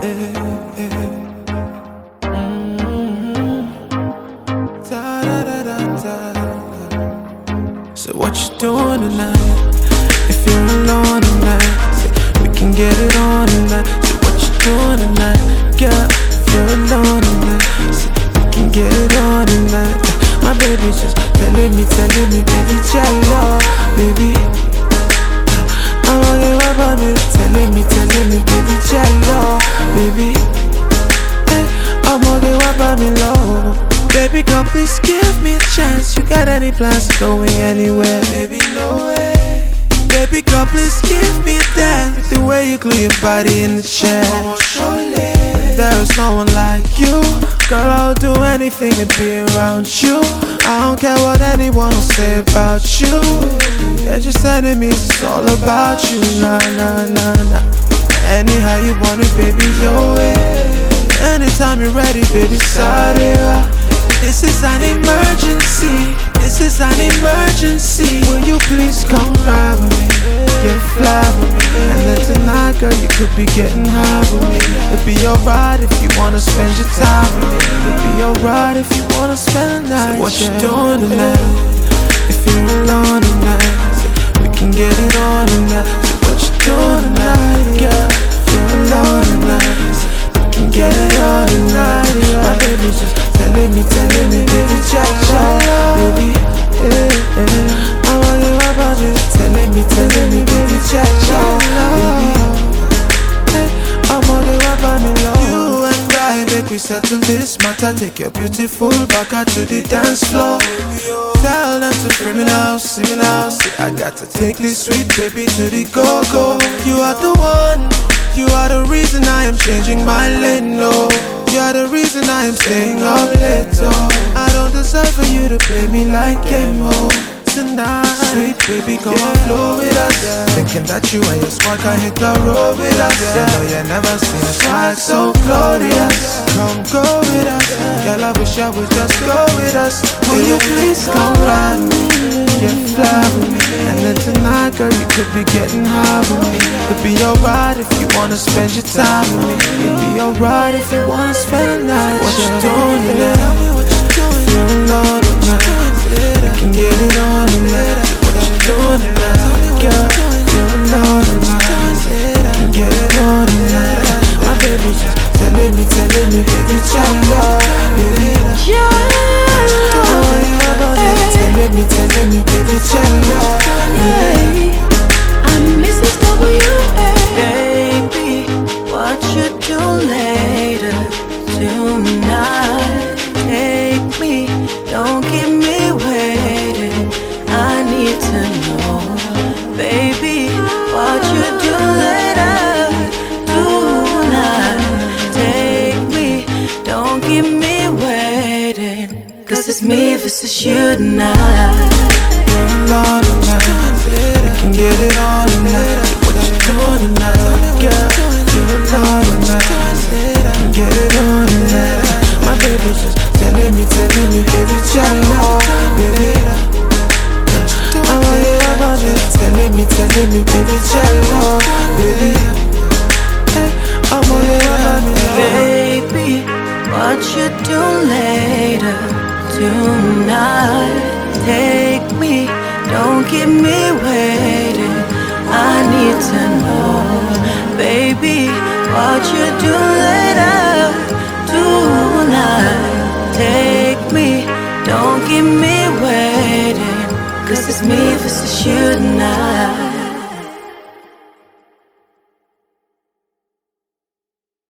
So what you doing tonight? If you're alone tonight, we can get it on tonight. So what you doing tonight? If you're alone tonight, we can get it on tonight. My baby's just telling me, telling me, baby, jello, baby. I'm on the web on telling me, telling me, baby, jello, please give me a chance. You got any plans going anywhere? Baby, no way. Baby, girl, please give me a dance. The way you glue your body in the chair. Surely, there's no one like you. Girl, I'll do anything to be around you. I don't care what anyone will say about you. They're just enemies, it's all about you. Nah, nah, nah, nah. Anyhow you want it, baby, your way. Anytime you're ready, baby, start it up. This is an emergency. This is an emergency. Will you please come ride with me? Get fly with me. And then tonight, girl, you could be getting high with me. It'd be alright if you wanna spend your time with me. It'd be alright if you wanna spend the night. So what you doing tonight? If you're alone tonight, we can get it on tonight. So what you doing tonight, girl? Me, telling me, baby, eh. cha cha, baby. Yeah, yeah. I want you about it, telling me, telling me, baby, cha cha, baby. I'm rap on me low. You and I make we settle this matter. Take your beautiful back out to the dance floor. Tell them to bring me I got to take this sweet baby to the go go. You are the one. You are the reason I am changing my lane, no. You are the reason I am staying up late, oh. I don't deserve for you to play me like game mode tonight. Sweet baby, come on, flow with us. Thinking that you and your squad can hit the road with us. You know you never seen a swag so glorious. Come go with us. Girl, I wish I would just go with us. Will you please come ride me? Yeah, fly with me. And then girl, you could be getting high with me. It'd be alright if you wanna spend your time with me. It'd be alright if you wanna spend the night. What you doing tonight? If you're alone tonight, we can get it on tonight. What you doing tonight, girl? You're alone tonight, we can get it on tonight. My baby's just telling me, telling me, baby, chala, baby. Want you about it, telling me, telling me, baby, chala, baby. Take me, don't keep me waiting. I need to know, baby, what you do later tonight? Take me, don't keep me waiting. Cause it's me versus you tonight. alone tonight. We can get it on tonight. Baby, what you do later tonight? Take me, don't keep me waiting. I need to know, baby, what you do Cause it's me versus you tonight.